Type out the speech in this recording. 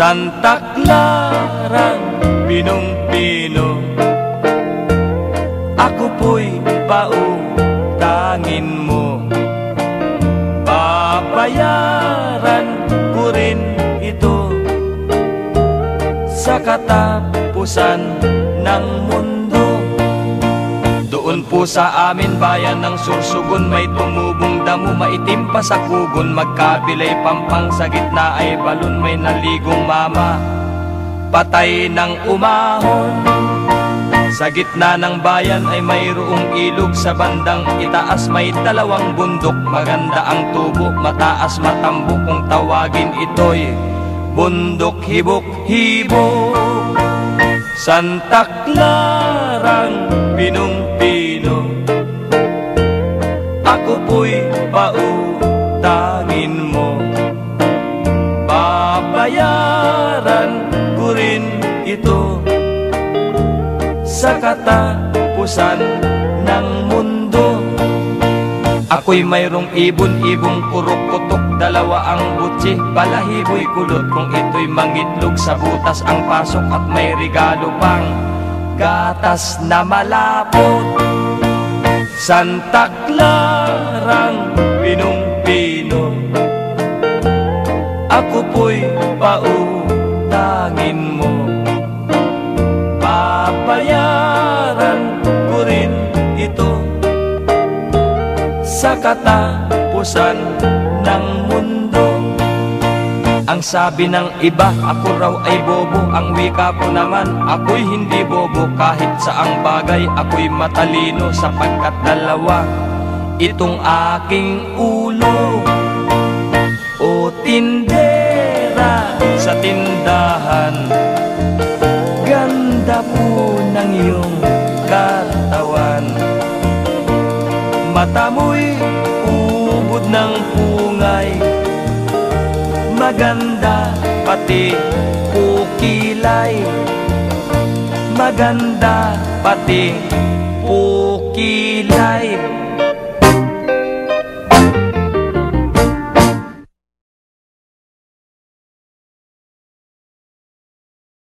Santa Clara, pinong-pino. Ako po'y pautangin mo. Babayaran ko rin ito Sa katapusan ng mundo po sa amin bayan ng Sursugon May tumubong damo maitim pa sa kugon Magkabilay pampang sa gitna ay balon May naligong mama. Patay ng umahon Sa gitna ng bayan ay mayroong ilog Sa bandang itaas may dalawang bundok Maganda ang tubo, mataas matambo Kung tawagin ito'y Bundok hibok-hibok Santa Clarang pinong-pino Ako po'y pautangin mo. Babayaran ko rin ito Sa katapusan ng mundo. Ako'y mayroong ibon-ibong kurok-kutok Dalawa ang butsi, balahibo'y kulot Kung ito'y mangitlog sa butas ang pasok At may regalo pang gatas na malapot. Santa Clarang pinong-pino. Ako po'y pautangin mo. Babayaran ko rin ito sa katapusan ng mundo. Ang sabi ng iba, ako raw ay bobo. Ang wika ko naman, ako'y hindi bobo. Kahit sa ang bagay, ako'y matalino Sapagkat dalawa, itong aking ulo. O tindera sa tindahan. Ganda po ng iyong katawan. Mata mo'y ubod ng pungay. Maganda pati kukilay Maganda pati